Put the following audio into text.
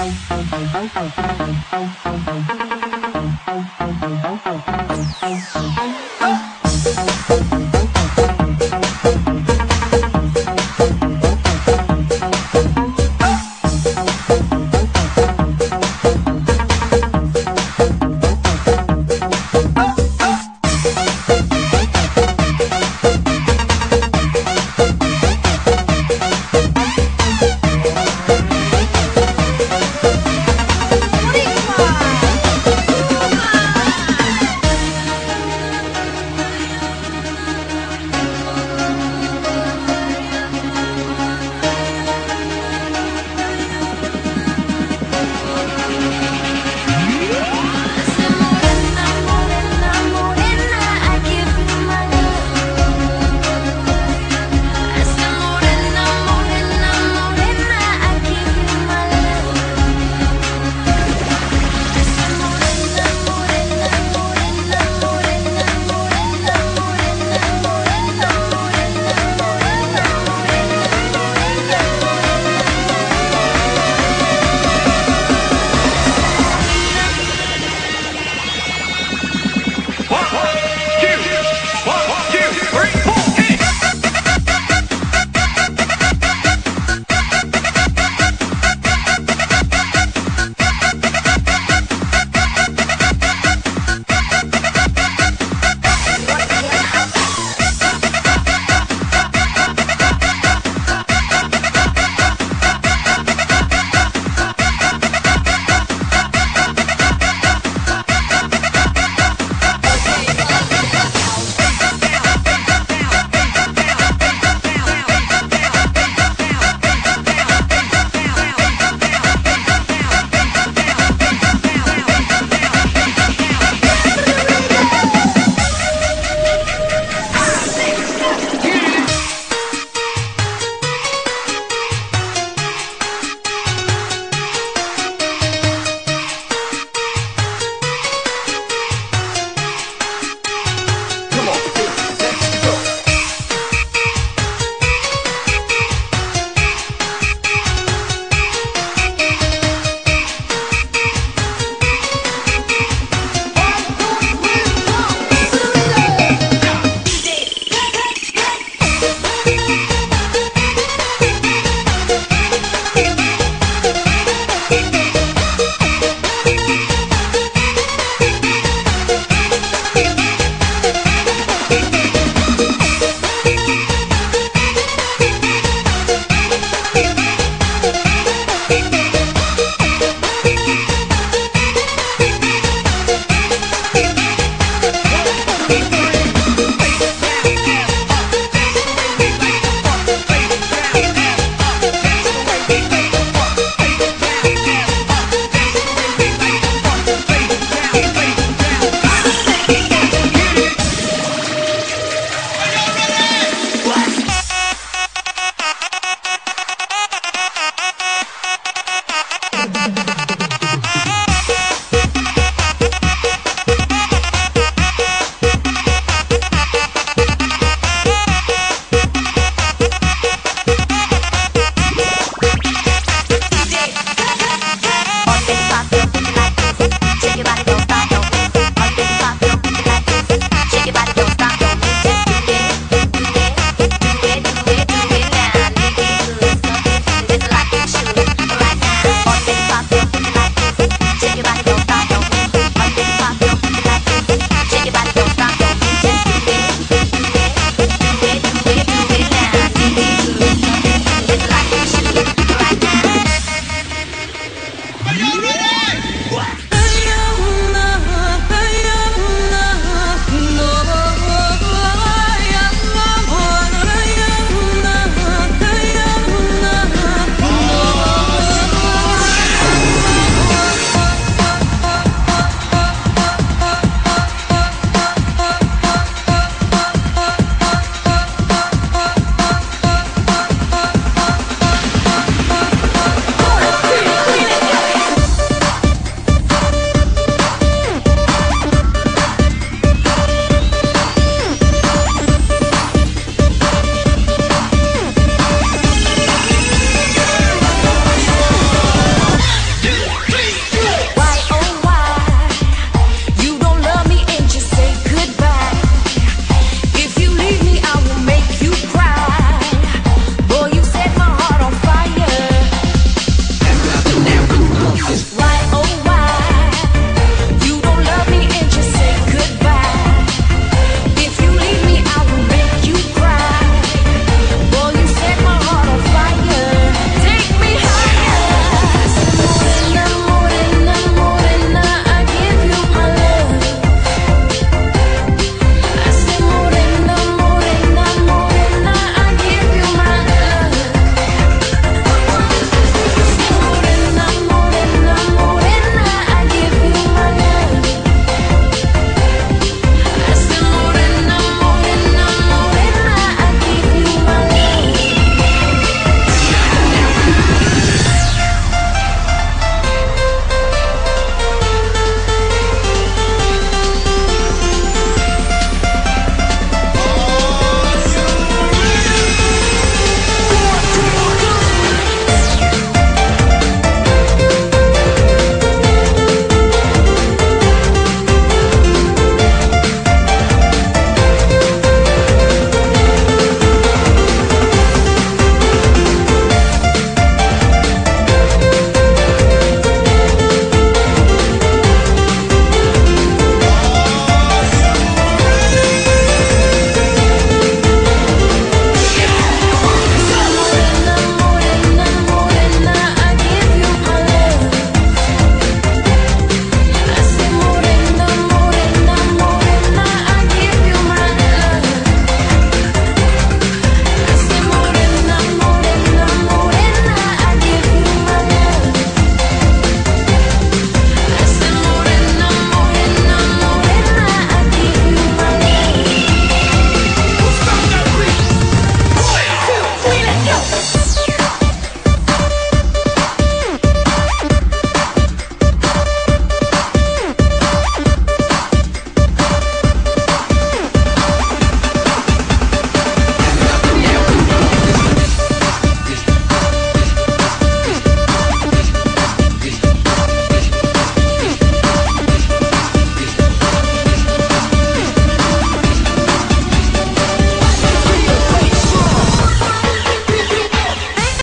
Oh, you.